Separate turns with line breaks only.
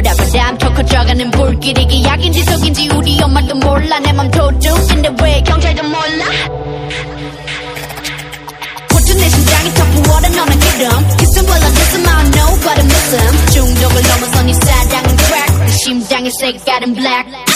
뭐라고 담 초코 쪄가는 불길이 기 약인지 속인지 우리 엄마도 몰라. 내 맘 도둑인데 왜 경찰도 몰라? 고쳐 내 심장이 터부어라 너나 기름. Kissing well I listen I know but I miss him 중독을 넘어선 이 사랑은 crack. 내 심장의 색깔은 black.